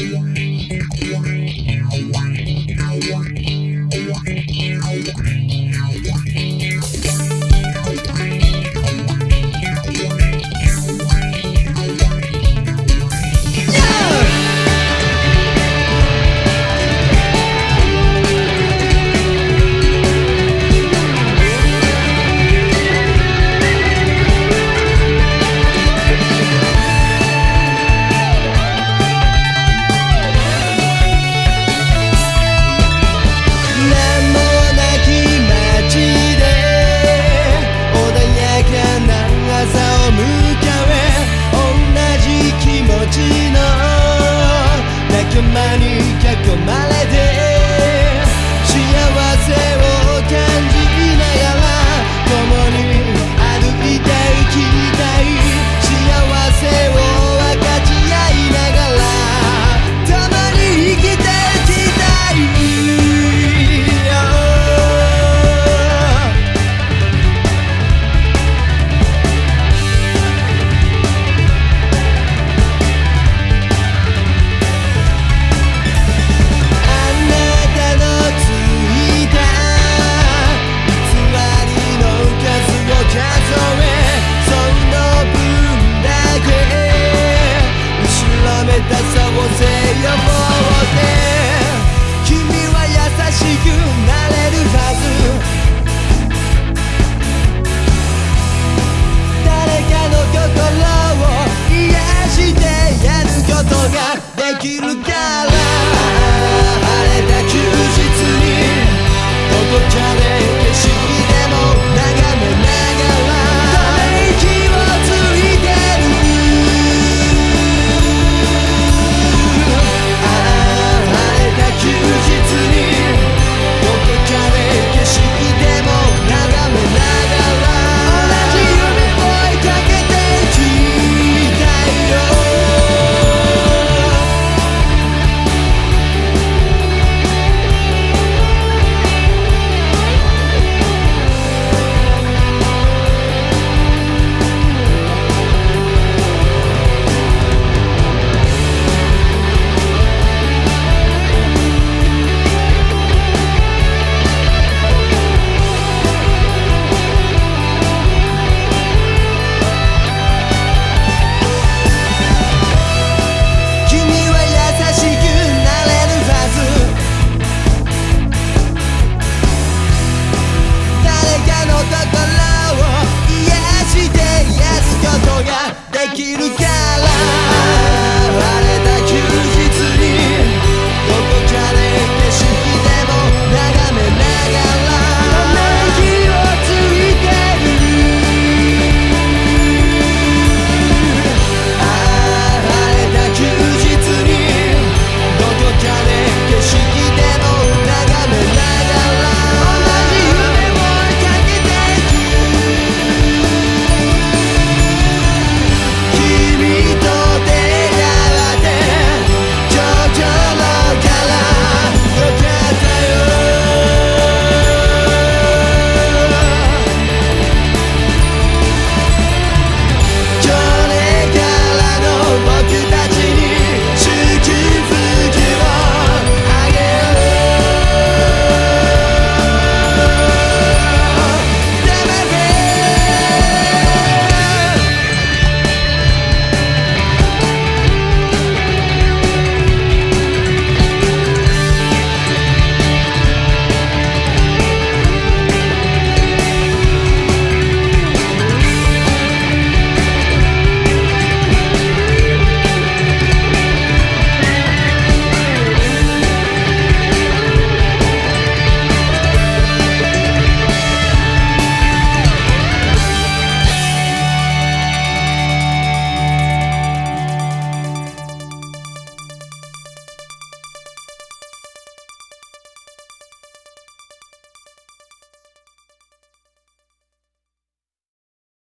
you. できるから